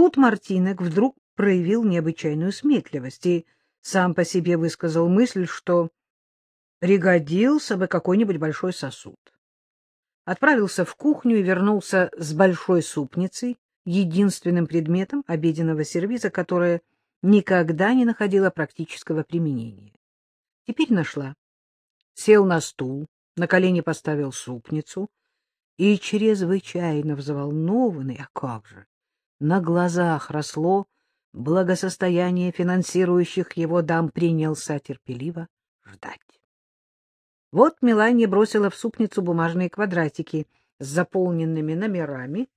Тут Мартинек вдруг проявил необычайную сметливость и сам по себе высказал мысль, что пригодился бы какой-нибудь большой сосуд. Отправился в кухню и вернулся с большой супницей, единственным предметом обеденного сервиза, которое никогда не находила практического применения. Теперь нашла. Сел на стул, на колени поставил супницу и, чрезвычайно взволнованный, а как же, на глазах росло благосостояние финансирующих его дам, принялся терпеливо ждать. Вот Мелания бросила в супницу бумажные квадратики с заполненными номерами.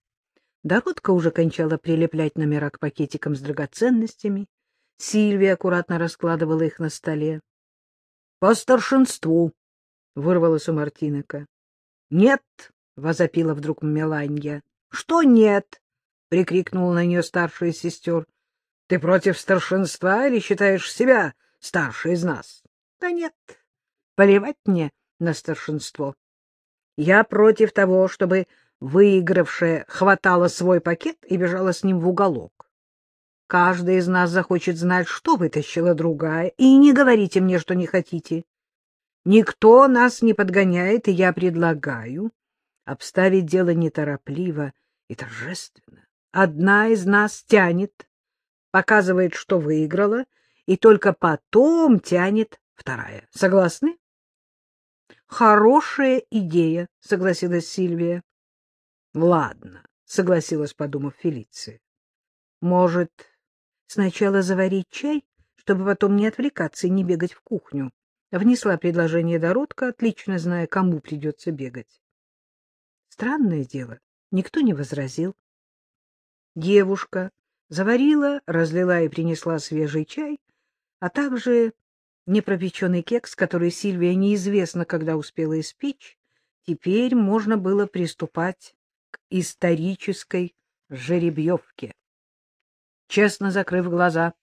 Дородка уже кончала прилеплять номера к пакетикам с драгоценностями. Сильвия аккуратно раскладывала их на столе. — По старшинству, — вырвалась у Мартинека. — Нет, — возопила вдруг Меланья. — Что нет? — прикрикнула на нее старшая сестер. — Ты против старшинства или считаешь себя старшей из нас? — Да нет, Поливать мне на старшинство. Я против того, чтобы выигравшая хватала свой пакет и бежала с ним в уголок. Каждый из нас захочет знать, что вытащила другая, и не говорите мне, что не хотите. Никто нас не подгоняет, и я предлагаю обставить дело неторопливо и торжественно. Одна из нас тянет, показывает, что выиграла, и только потом тянет вторая. Согласны? Хорошая идея, согласилась Сильвия. Ладно, согласилась, подумав Фелиция. Может, сначала заварить чай, чтобы потом не отвлекаться и не бегать в кухню? Внесла предложение Доротка, отлично зная, кому придется бегать. Странное дело, никто не возразил. Девушка заварила, разлила и принесла свежий чай, а также Непропеченный кекс, который Сильвия неизвестно, когда успела испечь, теперь можно было приступать к исторической жеребьевке. Честно закрыв глаза,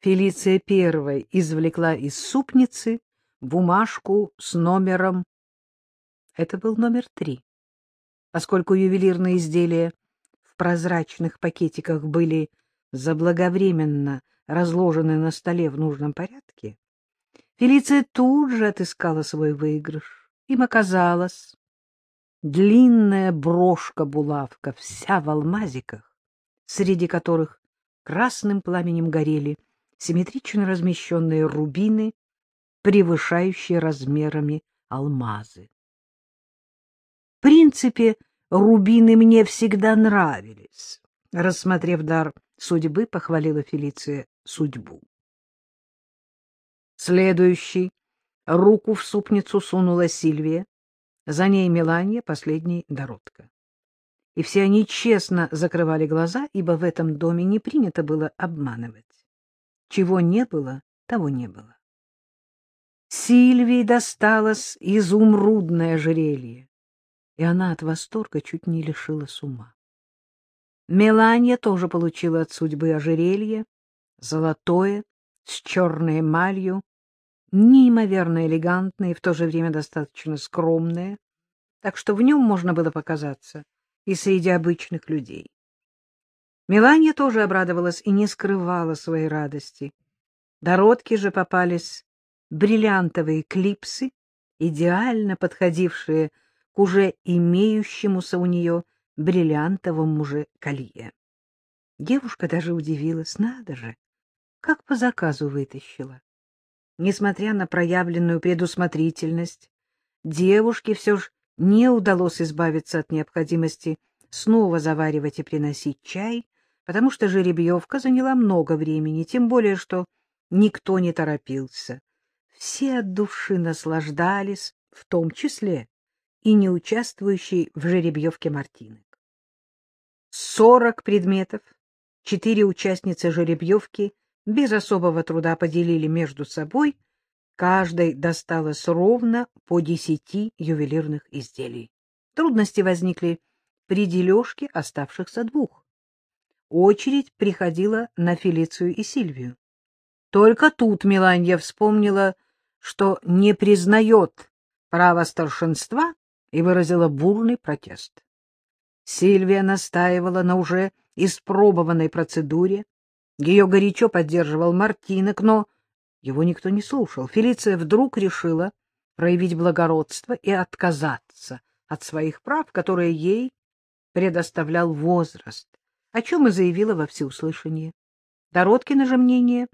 Фелиция первой извлекла из супницы бумажку с номером. Это был номер три. Поскольку ювелирные изделия прозрачных пакетиках были заблаговременно разложены на столе в нужном порядке, Фелиция тут же отыскала свой выигрыш. Им оказалась длинная брошка-булавка, вся в алмазиках, среди которых красным пламенем горели симметрично размещенные рубины, превышающие размерами алмазы. В принципе, рубины мне всегда нравились. Рассмотрев дар судьбы, похвалила Фелиция судьбу. Следующий руку в супницу сунула Сильвия, за ней Меланья, последний Доротка. И все они честно закрывали глаза, ибо в этом доме не принято было обманывать. Чего не было, того не было. Сильвии досталось изумрудное ожерелье, и она от восторга чуть не лишилась ума. Меланья тоже получила от судьбы ожерелье, золотое, с черной эмалью, неимоверно элегантное и в то же время достаточно скромное, так что в нем можно было показаться и среди обычных людей. Мелания тоже обрадовалась и не скрывала своей радости. Дородки же попались бриллиантовые клипсы, идеально подходившие к уже имеющемуся у нее бриллиантовому же колье. Девушка даже удивилась, надо же, как по заказу вытащила. Несмотря на проявленную предусмотрительность, девушке все же не удалось избавиться от необходимости снова заваривать и приносить чай, потому что жеребьевка заняла много времени, тем более что никто не торопился. Все от души наслаждались, в том числе и не участвующий в жеребьевке Мартинок. Сорок предметов, четыре участницы жеребьевки без особого труда поделили между собой, каждой досталось ровно по десяти ювелирных изделий. Трудности возникли при дележке оставшихся двух. Очередь приходила на Фелицию и Сильвию. Только тут Меланья вспомнила, что не признает право старшинства и выразила бурный протест. Сильвия настаивала на уже испробованной процедуре. Ее горячо поддерживал Мартинок, но его никто не слушал. Фелиция вдруг решила проявить благородство и отказаться от своих прав, которые ей предоставлял возраст, о чем и заявила во всеуслышание. Дороткино же мнение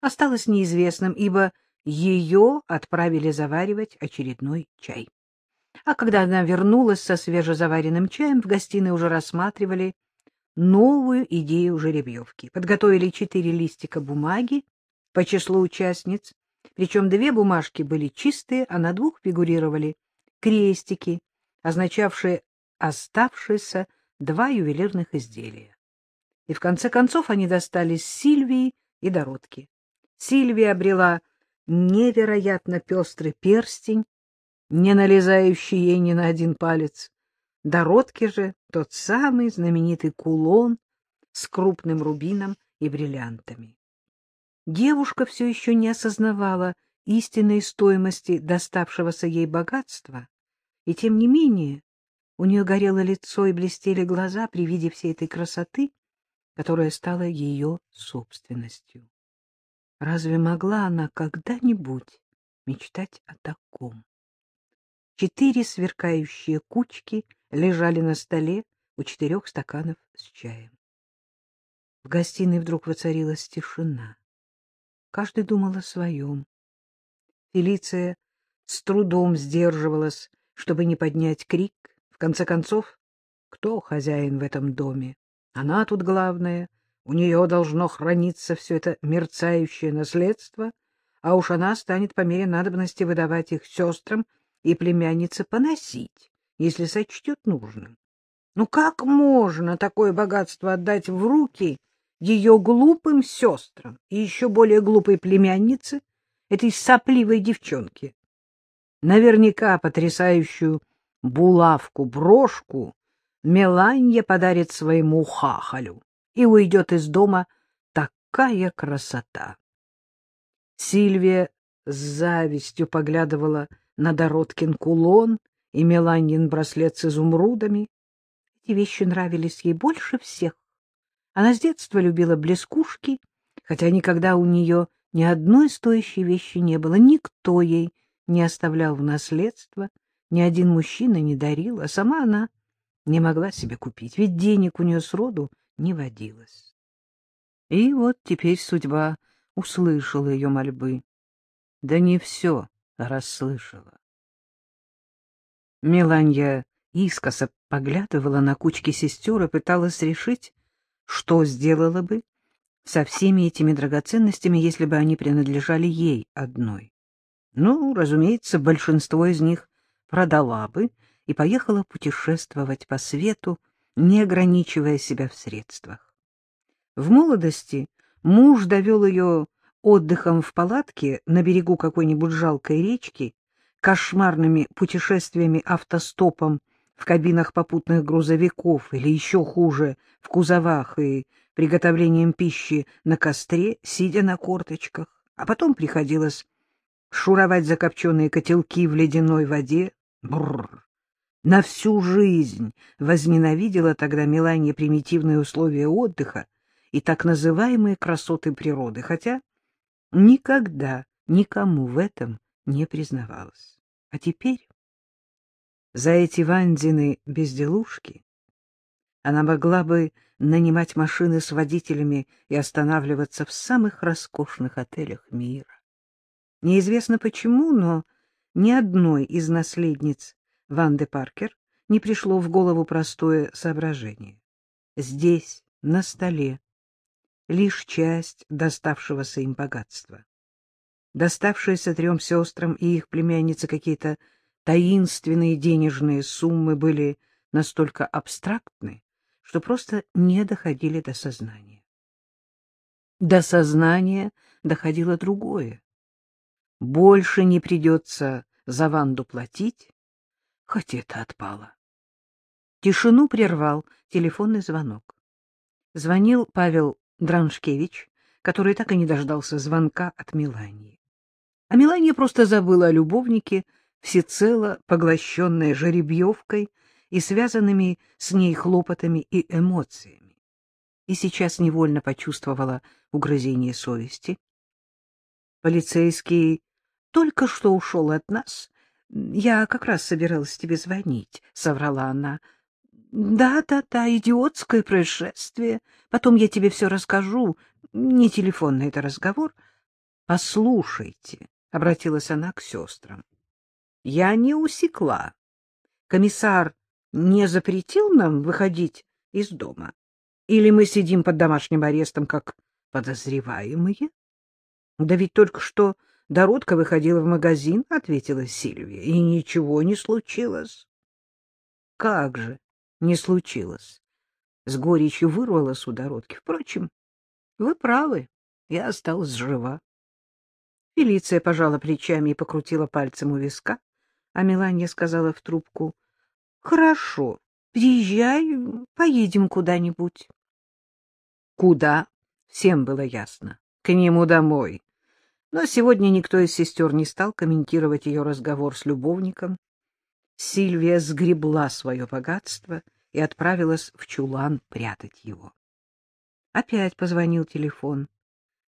осталось неизвестным, ибо ее отправили заваривать очередной чай. А когда она вернулась со свежезаваренным чаем, в гостиной уже рассматривали новую идею жеребьевки. Подготовили четыре листика бумаги по числу участниц, причем две бумажки были чистые, а на двух фигурировали крестики, означавшие оставшиеся два ювелирных изделия. И в конце концов они достались Сильвии и Доротке. Сильвия обрела невероятно пестрый перстень, не налезающий ей ни на один палец. Доротке же тот самый знаменитый кулон с крупным рубином и бриллиантами. Девушка все еще не осознавала истинной стоимости доставшегося ей богатства, и тем не менее у нее горело лицо и блестели глаза при виде всей этой красоты, которая стала ее собственностью. Разве могла она когда-нибудь мечтать о таком? Четыре сверкающие кучки лежали на столе у четырех стаканов с чаем. В гостиной вдруг воцарилась тишина. Каждый думал о своем. Фелиция с трудом сдерживалась, чтобы не поднять крик. В конце концов, кто хозяин в этом доме? Она тут главная, у нее должно храниться все это мерцающее наследство, а уж она станет по мере надобности выдавать их сестрам и племяннице поносить, если сочтет нужным. Ну как можно такое богатство отдать в руки ее глупым сестрам и еще более глупой племяннице, этой сопливой девчонке? Наверняка потрясающую булавку-брошку Меланья подарит своему хахалю, и уйдет из дома такая красота. Сильвия с завистью поглядывала на Дороткин кулон и Меланьин браслет с изумрудами. Эти вещи нравились ей больше всех. Она с детства любила блескушки, хотя никогда у нее ни одной стоящей вещи не было. Никто ей не оставлял в наследство, ни один мужчина не дарил, а сама она не могла себе купить, ведь денег у нее сроду не водилось. И вот теперь судьба услышала ее мольбы. Да не все расслышала. Меланья искоса поглядывала на кучки сестер и пыталась решить, что сделала бы со всеми этими драгоценностями, если бы они принадлежали ей одной. Ну, разумеется, большинство из них продала бы и поехала путешествовать по свету, не ограничивая себя в средствах. В молодости муж довел ее отдыхом в палатке на берегу какой-нибудь жалкой речки, кошмарными путешествиями автостопом в кабинах попутных грузовиков или еще хуже, в кузовах и приготовлением пищи на костре, сидя на корточках, а потом приходилось шуровать закопченные котелки в ледяной воде. Бррр! На всю жизнь возненавидела тогда Мелания примитивные условия отдыха и так называемые красоты природы, хотя никогда никому в этом не признавалась. А теперь за эти Вандины безделушки она могла бы нанимать машины с водителями и останавливаться в самых роскошных отелях мира. Неизвестно почему, но ни одной из наследниц Ванды Паркер не пришло в голову простое соображение. Здесь, на столе, лишь часть доставшегося им богатства. Доставшиеся трем сестрам и их племяннице какие-то таинственные денежные суммы были настолько абстрактны, что просто не доходили до сознания. До сознания доходило другое. Больше не придется за Ванду платить, хоть это отпало. Тишину прервал телефонный звонок. Звонил Павел Драншкевич, который так и не дождался звонка от Милании. А Милания просто забыла о любовнике, всецело поглощенная жеребьевкой и связанными с ней хлопотами и эмоциями. и сейчас невольно почувствовала угрызение совести. Полицейский только что ушел от нас. Я как раз собиралась тебе звонить, — соврала она. Да-да-да, идиотское происшествие. Потом я тебе все расскажу. Не телефонный это разговор. Послушайте, — обратилась она к сестрам. Я не усекла. Комиссар не запретил нам выходить из дома? Или мы сидим под домашним арестом, как подозреваемые? Да ведь только что Доротка выходила в магазин, — ответила Сильвия, — и ничего не случилось. Как же не случилось? С горечью вырвалась у Доротки. Впрочем, вы правы, я осталась жива. Фелиция пожала плечами и покрутила пальцем у виска, а Меланья сказала в трубку, — Хорошо, приезжай, поедем куда-нибудь. Куда? Всем было ясно. К нему домой. Но сегодня никто из сестер не стал комментировать ее разговор с любовником. Сильвия сгребла свое богатство и отправилась в чулан прятать его. Опять позвонил телефон.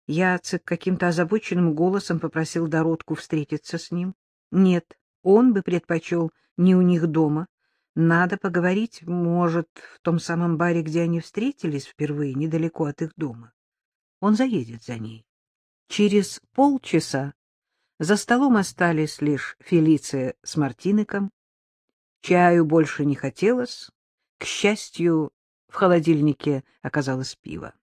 Яцек каким-то озабоченным голосом попросил Доротку встретиться с ним. Нет, он бы предпочел не у них дома, надо поговорить, может, в том самом баре, где они встретились впервые, недалеко от их дома. Он заедет за ней. Через полчаса за столом остались лишь Фелиция с Мартиником. Чаю больше не хотелось. К счастью, в холодильнике оказалось пиво.